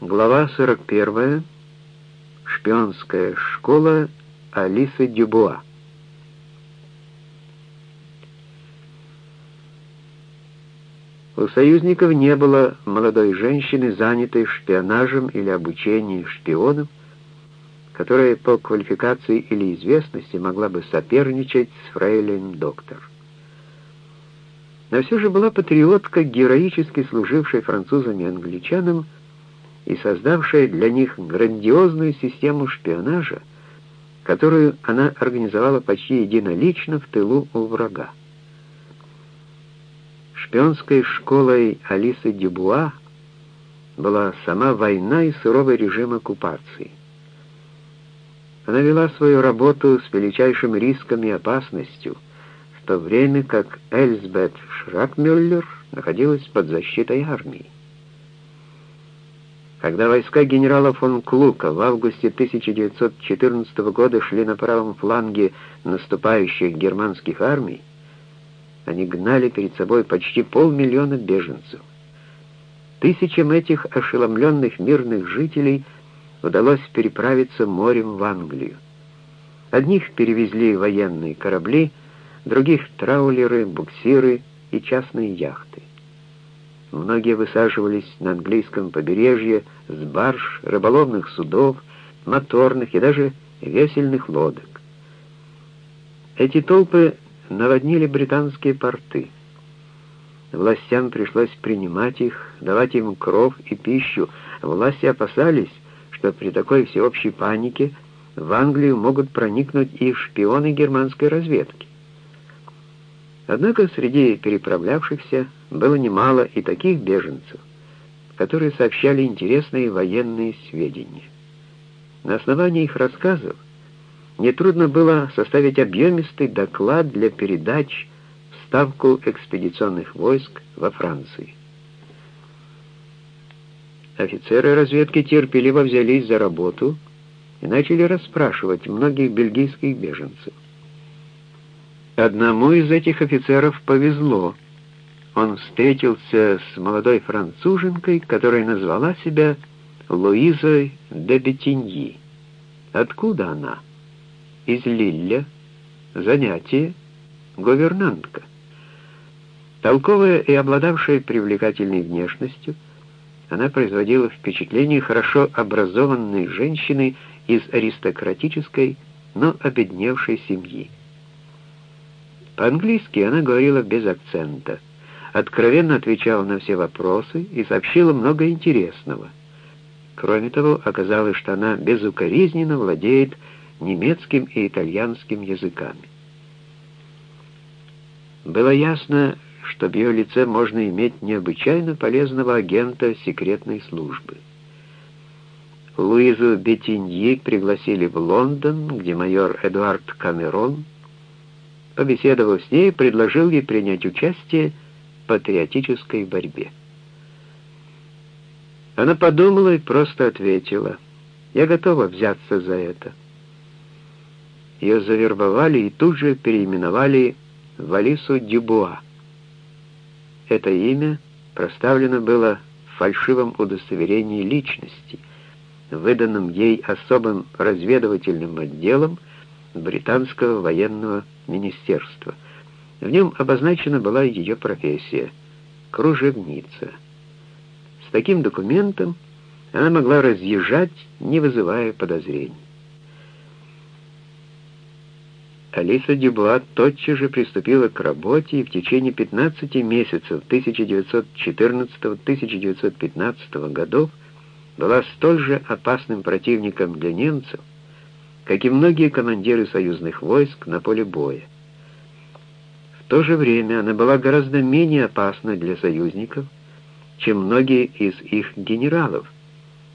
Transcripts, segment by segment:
Глава 41. Шпионская школа Алисы Дюбуа. У союзников не было молодой женщины, занятой шпионажем или обучением шпионов, которая по квалификации или известности могла бы соперничать с фрейлин доктор. Но все же была патриотка, героически служившая французам и англичанам, и создавшая для них грандиозную систему шпионажа, которую она организовала почти единолично в тылу у врага. Шпионской школой Алисы Дюбуа была сама война и суровый режим оккупации. Она вела свою работу с величайшим риском и опасностью, в то время как Эльсбет Шракмюллер находилась под защитой армии. Когда войска генерала фон Клука в августе 1914 года шли на правом фланге наступающих германских армий, они гнали перед собой почти полмиллиона беженцев. Тысячам этих ошеломленных мирных жителей удалось переправиться морем в Англию. Одних перевезли военные корабли, других — траулеры, буксиры и частные яхты. Многие высаживались на английском побережье с барж, рыболовных судов, моторных и даже весельных лодок. Эти толпы наводнили британские порты. Властям пришлось принимать их, давать им кров и пищу. Власти опасались, что при такой всеобщей панике в Англию могут проникнуть и шпионы германской разведки. Однако среди переправлявшихся было немало и таких беженцев, которые сообщали интересные военные сведения. На основании их рассказов нетрудно было составить объемистый доклад для передач в Ставку экспедиционных войск во Франции. Офицеры разведки терпеливо взялись за работу и начали расспрашивать многих бельгийских беженцев. Одному из этих офицеров повезло. Он встретился с молодой француженкой, которая назвала себя Луизой де Бетиньи. Откуда она? Из Лилля. Занятие — гувернантка. Толковая и обладавшая привлекательной внешностью, она производила впечатление хорошо образованной женщины из аристократической, но обедневшей семьи. По-английски она говорила без акцента, откровенно отвечала на все вопросы и сообщила много интересного. Кроме того, оказалось, что она безукоризненно владеет немецким и итальянским языками. Было ясно, что в ее лице можно иметь необычайно полезного агента секретной службы. Луизу Беттиньи пригласили в Лондон, где майор Эдуард Камерон побеседовав с ней, предложил ей принять участие в патриотической борьбе. Она подумала и просто ответила, «Я готова взяться за это». Ее завербовали и тут же переименовали в Алису Дюбуа. Это имя проставлено было в фальшивом удостоверении личности, выданном ей особым разведывательным отделом британского военного министерства. В нем обозначена была ее профессия — кружевница. С таким документом она могла разъезжать, не вызывая подозрений. Алиса Дюбуа тотчас же приступила к работе и в течение 15 месяцев 1914-1915 годов была столь же опасным противником для немцев, как и многие командиры союзных войск на поле боя. В то же время она была гораздо менее опасна для союзников, чем многие из их генералов,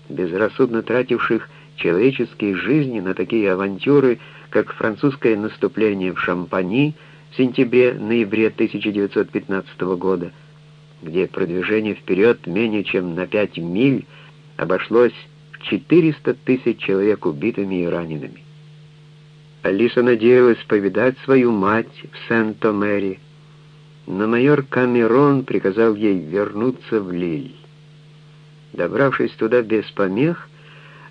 безрассудно тративших человеческие жизни на такие авантюры, как французское наступление в Шампани в сентябре-ноябре 1915 года, где продвижение вперед менее чем на 5 миль обошлось 400 тысяч человек убитыми и ранеными. Алиса надеялась повидать свою мать в Сент-Омере, но майор Камерон приказал ей вернуться в Лиль. Добравшись туда без помех,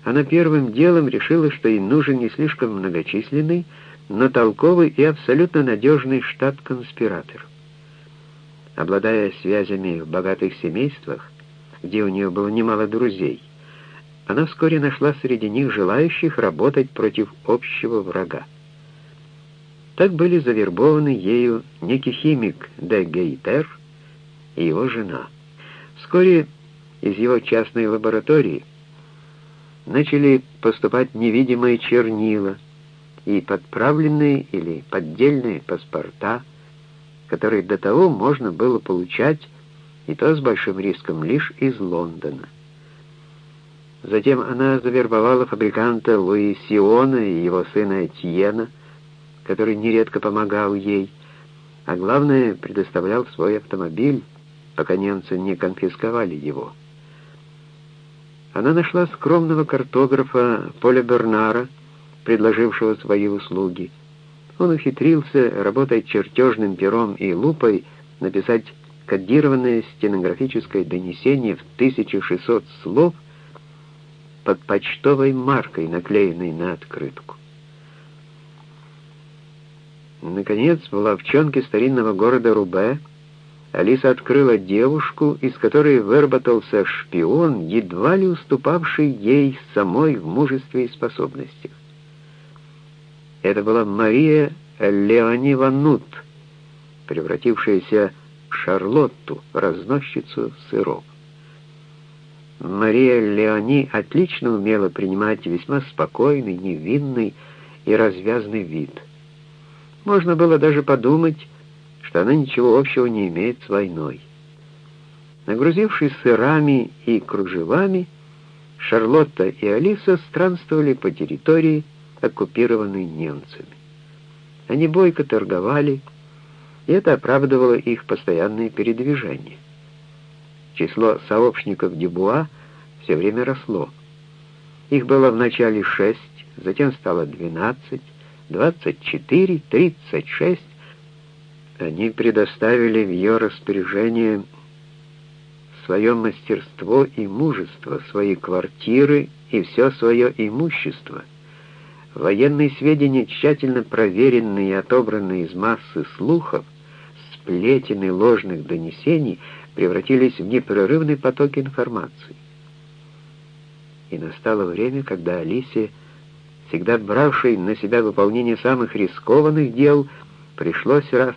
она первым делом решила, что ей нужен не слишком многочисленный, но толковый и абсолютно надежный штат конспираторов. Обладая связями в богатых семействах, где у нее было немало друзей, она вскоре нашла среди них желающих работать против общего врага. Так были завербованы ею некий химик Де Гейтер и его жена. Вскоре из его частной лаборатории начали поступать невидимые чернила и подправленные или поддельные паспорта, которые до того можно было получать, и то с большим риском, лишь из Лондона. Затем она завербовала фабриканта Луи Сиона и его сына Этьена, который нередко помогал ей, а главное, предоставлял свой автомобиль, пока немцы не конфисковали его. Она нашла скромного картографа Поля Бернара, предложившего свои услуги. Он ухитрился, работая чертежным пером и лупой, написать кодированное стенографическое донесение в 1600 слов под почтовой маркой, наклеенной на открытку. Наконец, в ловчонке старинного города Рубе Алиса открыла девушку, из которой выработался шпион, едва ли уступавший ей самой в мужестве и способностях. Это была Мария Леони Ванут, превратившаяся в Шарлотту, разносчицу сыров. Мария Леони отлично умела принимать весьма спокойный, невинный и развязный вид. Можно было даже подумать, что она ничего общего не имеет с войной. Нагрузившись сырами и кружевами, Шарлотта и Алиса странствовали по территории, оккупированной немцами. Они бойко торговали, и это оправдывало их постоянные передвижения. Число сообщников Дюбуа все время росло. Их было вначале шесть, затем стало двенадцать, двадцать четыре, тридцать шесть, они предоставили в ее распоряжение свое мастерство и мужество, свои квартиры и все свое имущество. Военные сведения, тщательно проверенные и отобранные из массы слухов, сплетен и ложных донесений, превратились в непрерывный поток информации. И настало время, когда Алисе, всегда бравшей на себя выполнение самых рискованных дел, пришлось раз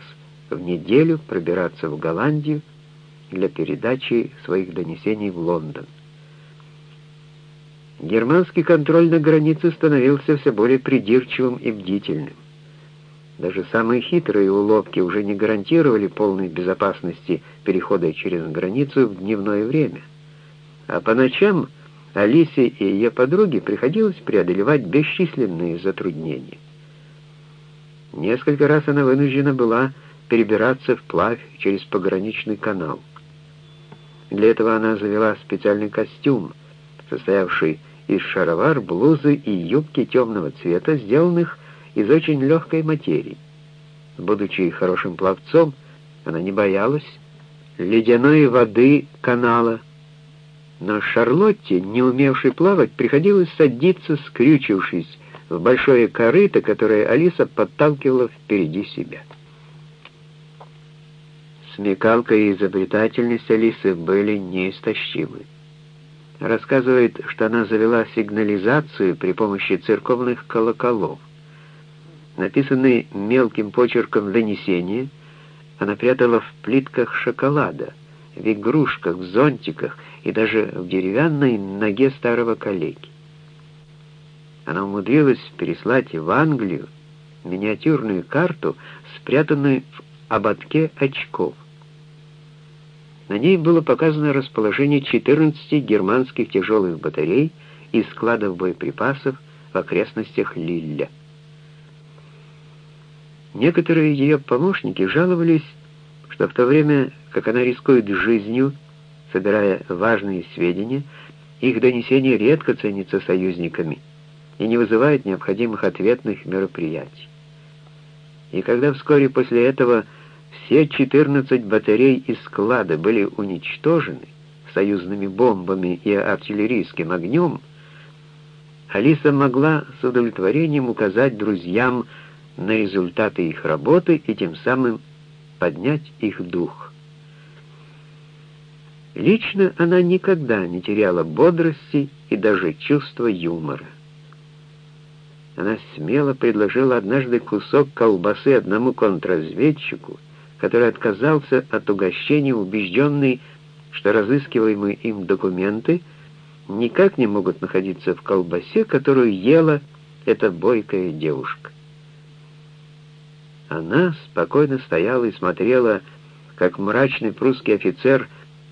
в неделю пробираться в Голландию для передачи своих донесений в Лондон. Германский контроль на границе становился все более придирчивым и бдительным. Даже самые хитрые уловки уже не гарантировали полной безопасности перехода через границу в дневное время. А по ночам Алисе и ее подруге приходилось преодолевать бесчисленные затруднения. Несколько раз она вынуждена была перебираться вплавь через пограничный канал. Для этого она завела специальный костюм, состоявший из шаровар, блузы и юбки темного цвета, сделанных из очень легкой материи. Будучи хорошим пловцом, она не боялась ледяной воды канала, но Шарлотте, не умевшей плавать, приходилось садиться, скрючившись в большое корыто, которое Алиса подталкивала впереди себя. Смекалка и изобретательность Алисы были неистощимы. Рассказывает, что она завела сигнализацию при помощи церковных колоколов. Написанные мелким почерком донесения она прятала в плитках шоколада, в игрушках, в зонтиках и даже в деревянной ноге старого калеки. Она умудрилась переслать в Англию миниатюрную карту, спрятанную в ободке очков. На ней было показано расположение 14 германских тяжелых батарей и складов боеприпасов в окрестностях Лилля. Некоторые ее помощники жаловались, что в то время, как она рискует жизнью, собирая важные сведения, их донесение редко ценится союзниками и не вызывает необходимых ответных мероприятий. И когда вскоре после этого все 14 батарей из склада были уничтожены, союзными бомбами и артиллерийским огнем, Алиса могла с удовлетворением указать друзьям на результаты их работы и тем самым поднять их дух. Лично она никогда не теряла бодрости и даже чувства юмора. Она смело предложила однажды кусок колбасы одному контрразведчику, который отказался от угощения, убежденный, что разыскиваемые им документы никак не могут находиться в колбасе, которую ела эта бойкая девушка. Она спокойно стояла и смотрела, как мрачный прусский офицер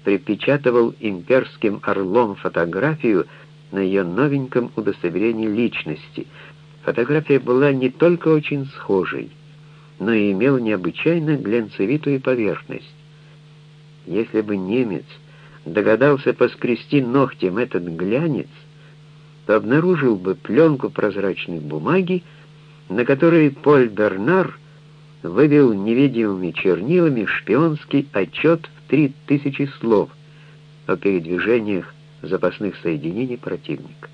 припечатывал имперским орлом фотографию на ее новеньком удостоверении личности. Фотография была не только очень схожей, но и имела необычайно глянцевитую поверхность. Если бы немец догадался поскрести ногтем этот глянец, то обнаружил бы пленку прозрачной бумаги, на которой Поль Бернар вывел невидимыми чернилами шпионский отчет три тысячи слов о передвижениях запасных соединений противника.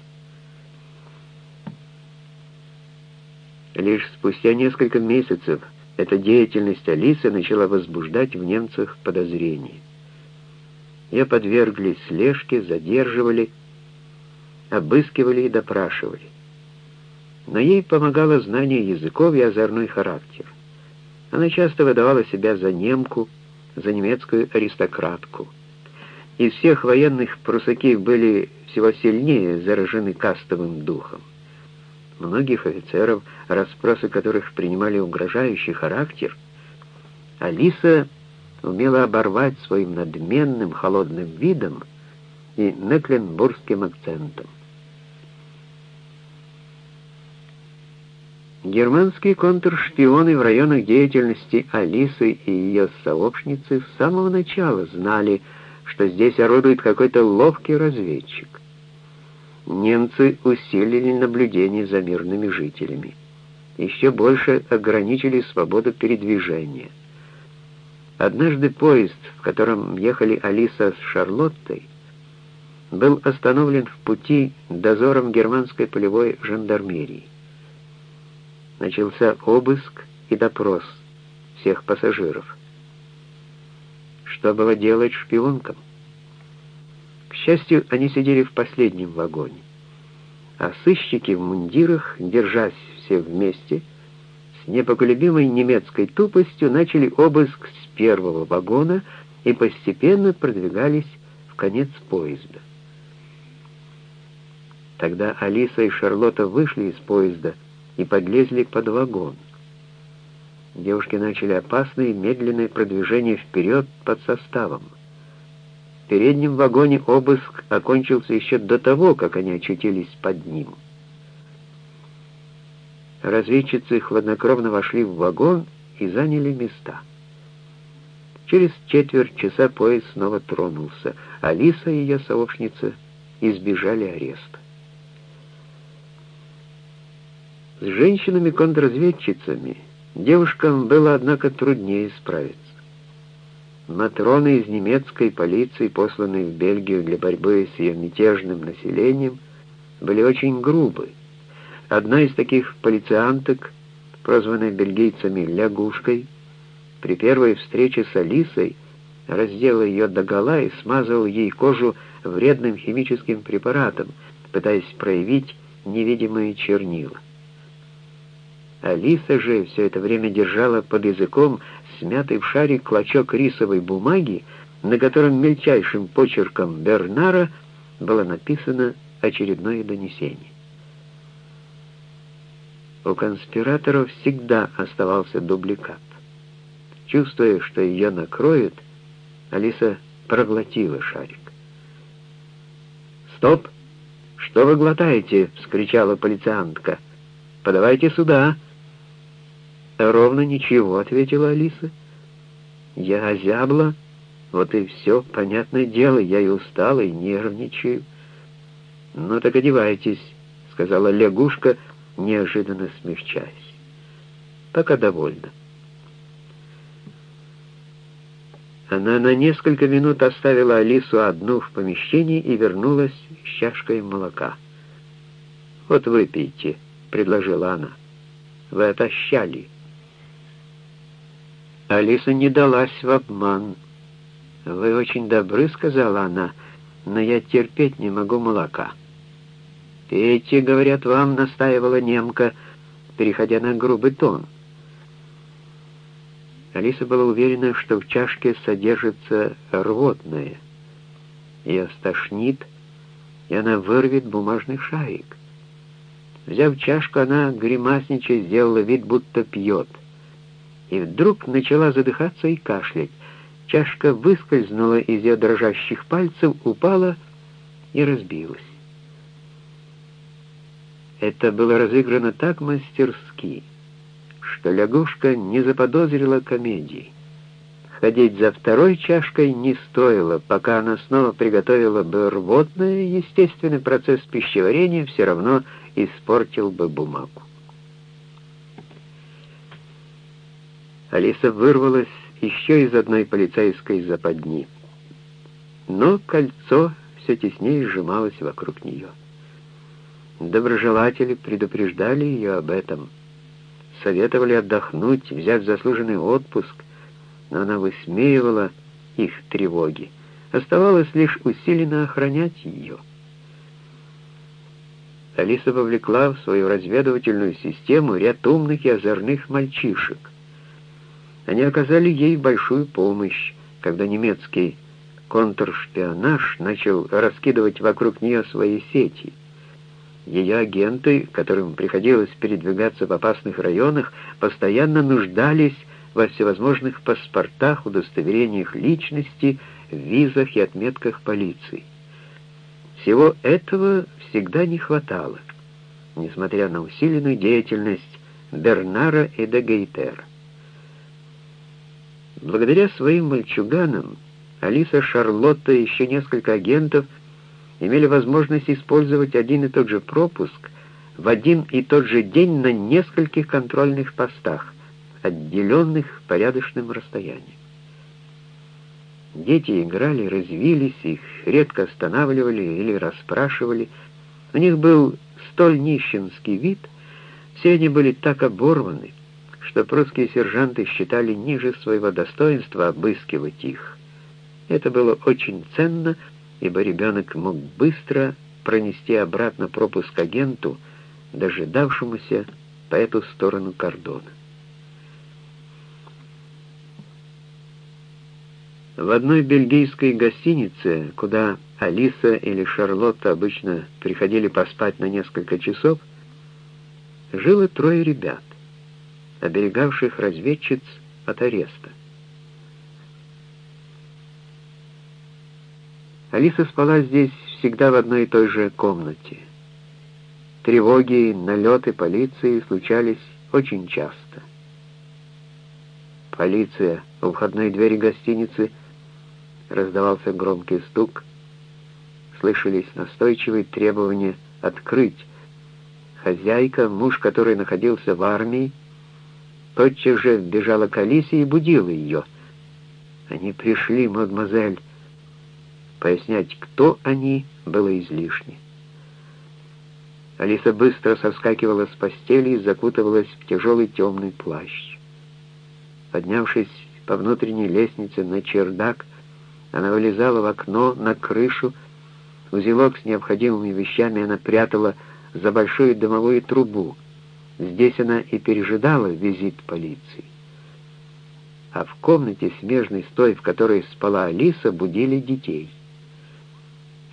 Лишь спустя несколько месяцев эта деятельность Алисы начала возбуждать в немцах подозрения. Ее подвергли слежке, задерживали, обыскивали и допрашивали. Но ей помогало знание языков и озорной характер. Она часто выдавала себя за немку, за немецкую аристократку. Из всех военных прусаки были всего сильнее заражены кастовым духом. Многих офицеров, расспросы которых принимали угрожающий характер, Алиса умела оборвать своим надменным холодным видом и мекленбургским акцентом. Германские контршпионы в районах деятельности Алисы и ее сообщницы с самого начала знали, что здесь орудует какой-то ловкий разведчик. Немцы усилили наблюдение за мирными жителями. Еще больше ограничили свободу передвижения. Однажды поезд, в котором ехали Алиса с Шарлоттой, был остановлен в пути дозором германской полевой жандармерии. Начался обыск и допрос всех пассажиров. Что было делать шпионкам? К счастью, они сидели в последнем вагоне, а сыщики в мундирах, держась все вместе, с непоколебимой немецкой тупостью начали обыск с первого вагона и постепенно продвигались в конец поезда. Тогда Алиса и Шарлотта вышли из поезда и подлезли под вагон. Девушки начали опасное медленное продвижение вперед под составом. В переднем вагоне обыск окончился еще до того, как они очутились под ним. Разведчицы хладнокровно вошли в вагон и заняли места. Через четверть часа поезд снова тронулся. Алиса и ее сообщница избежали ареста. С женщинами-контрразведчицами девушкам было, однако, труднее справиться. Матроны из немецкой полиции, посланные в Бельгию для борьбы с ее мятежным населением, были очень грубы. Одна из таких полицианток, прозванная бельгийцами «лягушкой», при первой встрече с Алисой раздела ее догола и смазывал ей кожу вредным химическим препаратом, пытаясь проявить невидимые чернила. Алиса же все это время держала под языком смятый в шарик клочок рисовой бумаги, на котором мельчайшим почерком Бернара было написано очередное донесение. У конспираторов всегда оставался дубликат. Чувствуя, что ее накроют, Алиса проглотила шарик. «Стоп! Что вы глотаете?» — вскричала полициантка. «Подавайте сюда!» «Ровно ничего», — ответила Алиса. «Я озябла, вот и все, понятное дело, я и устала, и нервничаю». «Ну так одевайтесь», — сказала лягушка, неожиданно смягчаясь. «Пока довольна». Она на несколько минут оставила Алису одну в помещении и вернулась с чашкой молока. «Вот выпейте», — предложила она. «Вы отощали». Алиса не далась в обман. «Вы очень добры», — сказала она, — «но я терпеть не могу молока». «Пейте, — говорят вам, — настаивала немка, переходя на грубый тон. Алиса была уверена, что в чашке содержится рвотное. Ее стошнит, и она вырвет бумажный шарик. Взяв чашку, она, гримасничая, сделала вид, будто пьет. И вдруг начала задыхаться и кашлять. Чашка выскользнула из ее дрожащих пальцев, упала и разбилась. Это было разыграно так мастерски, что лягушка не заподозрила комедии. Ходить за второй чашкой не стоило, пока она снова приготовила бы рвотное, естественный процесс пищеварения все равно испортил бы бумагу. Алиса вырвалась еще из одной полицейской западни, но кольцо все теснее сжималось вокруг нее. Доброжелатели предупреждали ее об этом — советовали отдохнуть, взять заслуженный отпуск, но она высмеивала их тревоги. Оставалось лишь усиленно охранять ее. Алиса вовлекла в свою разведывательную систему ряд умных и озорных мальчишек. Они оказали ей большую помощь, когда немецкий контршпионаж начал раскидывать вокруг нее свои сети — ее агенты, которым приходилось передвигаться в опасных районах, постоянно нуждались во всевозможных паспортах, удостоверениях личности, визах и отметках полиции. Всего этого всегда не хватало, несмотря на усиленную деятельность Бернара и Дегейтера. Благодаря своим мальчуганам Алиса Шарлотта и еще несколько агентов – имели возможность использовать один и тот же пропуск в один и тот же день на нескольких контрольных постах, отделенных порядочным расстоянием. Дети играли, развились, их редко останавливали или расспрашивали. У них был столь нищенский вид, все они были так оборваны, что прусские сержанты считали ниже своего достоинства обыскивать их. Это было очень ценно, ибо ребенок мог быстро пронести обратно пропуск агенту, дожидавшемуся по эту сторону кордона. В одной бельгийской гостинице, куда Алиса или Шарлотта обычно приходили поспать на несколько часов, жило трое ребят, оберегавших разведчиц от ареста. Алиса спала здесь всегда в одной и той же комнате. Тревоги, налеты полиции случались очень часто. Полиция у входной двери гостиницы раздавался громкий стук, слышались настойчивые требования открыть. Хозяйка, муж которой находился в армии, тотчас же бежала к Алисе и будила ее. «Они пришли, мадемуазель», Пояснять, кто они, было излишне. Алиса быстро соскакивала с постели и закутывалась в тяжелый темный плащ. Поднявшись по внутренней лестнице на чердак, она вылезала в окно, на крышу. Узелок с необходимыми вещами она прятала за большую дымовую трубу. Здесь она и пережидала визит полиции. А в комнате, смежной с той, в которой спала Алиса, будили детей.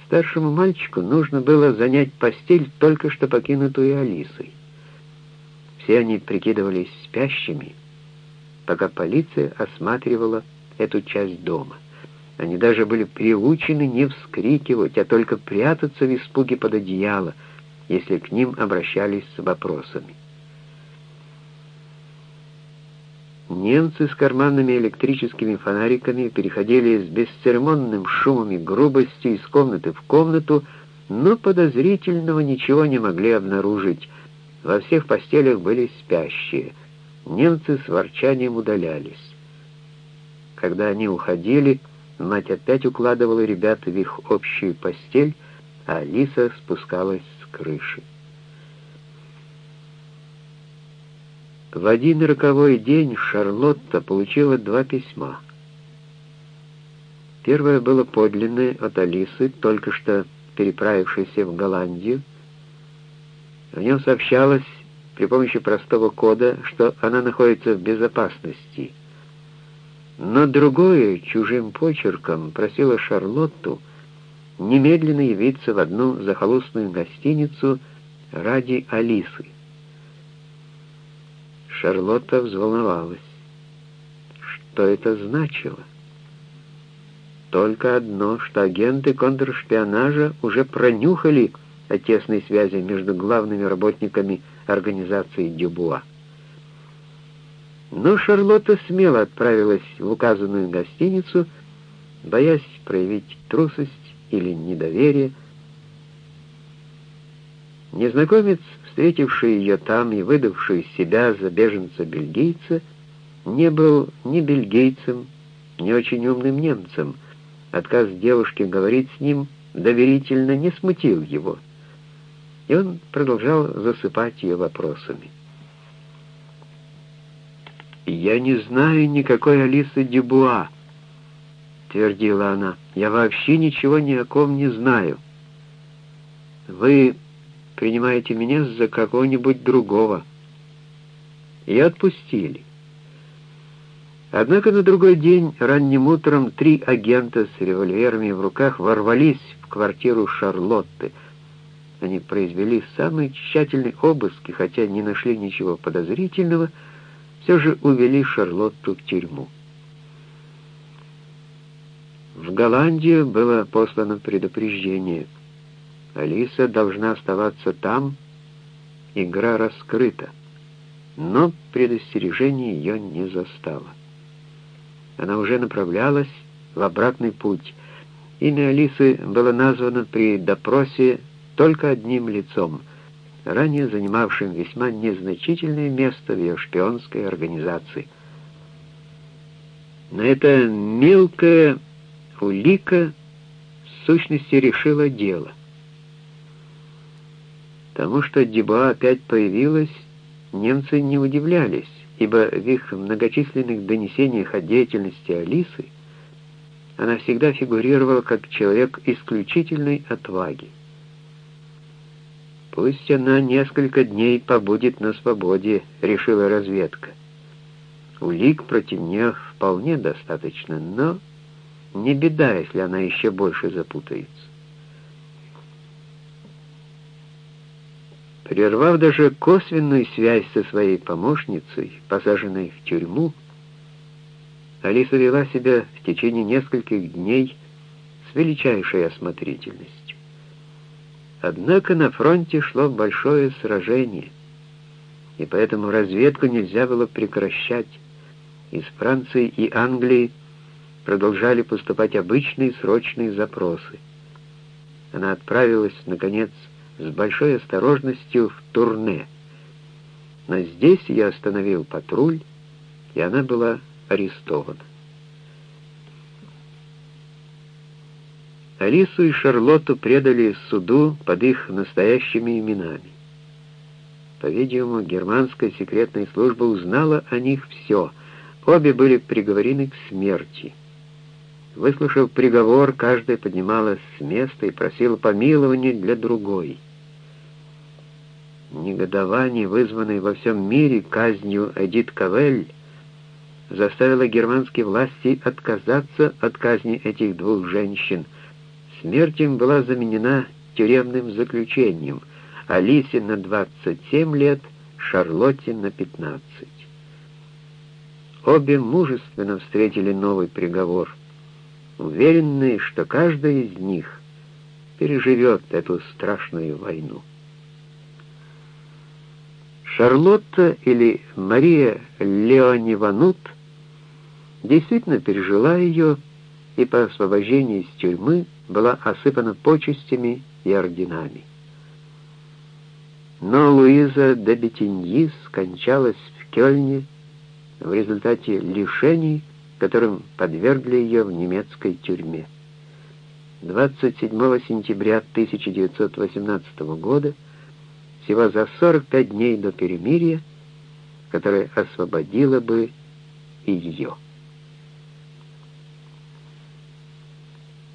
Старшему мальчику нужно было занять постель только что покинутую Алисой. Все они прикидывались спящими, пока полиция осматривала эту часть дома. Они даже были приучены не вскрикивать, а только прятаться в испуге под одеяло, если к ним обращались с вопросами. Немцы с карманными электрическими фонариками переходили с бесцеремонным шумом и грубостью из комнаты в комнату, но подозрительного ничего не могли обнаружить. Во всех постелях были спящие. Немцы с ворчанием удалялись. Когда они уходили, мать опять укладывала ребят в их общую постель, а Алиса спускалась с крыши. В один роковой день Шарлотта получила два письма. Первое было подлинное от Алисы, только что переправившейся в Голландию. В нем сообщалось при помощи простого кода, что она находится в безопасности. Но другое чужим почерком просило Шарлотту немедленно явиться в одну захолустную гостиницу ради Алисы. Шарлотта взволновалась. Что это значило? Только одно, что агенты контршпионажа уже пронюхали о тесной связи между главными работниками организации Дюбуа. Но Шарлотта смело отправилась в указанную гостиницу, боясь проявить трусость или недоверие. Незнакомец встретивший ее там и выдавший себя за беженца-бельгийца, не был ни бельгийцем, ни очень умным немцем. Отказ девушки говорить с ним доверительно не смутил его, и он продолжал засыпать ее вопросами. «Я не знаю никакой Алисы Дюбуа», — твердила она. «Я вообще ничего ни о ком не знаю. Вы принимаете меня за какого-нибудь другого». И отпустили. Однако на другой день, ранним утром, три агента с револьверами в руках ворвались в квартиру Шарлотты. Они произвели самый тщательный обыск, и хотя не нашли ничего подозрительного, все же увели Шарлотту в тюрьму. В Голландию было послано предупреждение — Алиса должна оставаться там, игра раскрыта. Но предостережение ее не застало. Она уже направлялась в обратный путь. Имя Алисы было названо при допросе только одним лицом, ранее занимавшим весьма незначительное место в ее шпионской организации. На это мелкая улика в сущности решила дело. Тому, что Дюбуа опять появилась, немцы не удивлялись, ибо в их многочисленных донесениях о деятельности Алисы она всегда фигурировала как человек исключительной отваги. «Пусть она несколько дней побудет на свободе», — решила разведка. Улик против нее вполне достаточно, но не беда, если она еще больше запутается. Прервав даже косвенную связь со своей помощницей, посаженной в тюрьму, Алиса вела себя в течение нескольких дней с величайшей осмотрительностью. Однако на фронте шло большое сражение, и поэтому разведку нельзя было прекращать. Из Франции и Англии продолжали поступать обычные срочные запросы. Она отправилась, наконец, с большой осторожностью в турне. Но здесь я остановил патруль, и она была арестована. Алису и Шарлотту предали суду под их настоящими именами. По-видимому, германская секретная служба узнала о них все. Обе были приговорены к смерти. Выслушав приговор, каждая поднималась с места и просила помилования для другой — Негодование, вызванное во всем мире казнью Эдит Кавель, заставило германские власти отказаться от казни этих двух женщин. Смерть им была заменена тюремным заключением, Алисе на 27 лет, Шарлотте на 15. Обе мужественно встретили новый приговор, уверенные, что каждая из них переживет эту страшную войну. Шарлотта или Мария Леониванут действительно пережила ее и по освобождении из тюрьмы была осыпана почестями и орденами. Но Луиза де Бетиньи скончалась в Кёльне в результате лишений которым подвергли ее в немецкой тюрьме. 27 сентября 1918 года, всего за 45 дней до перемирия, которое освободило бы и ее.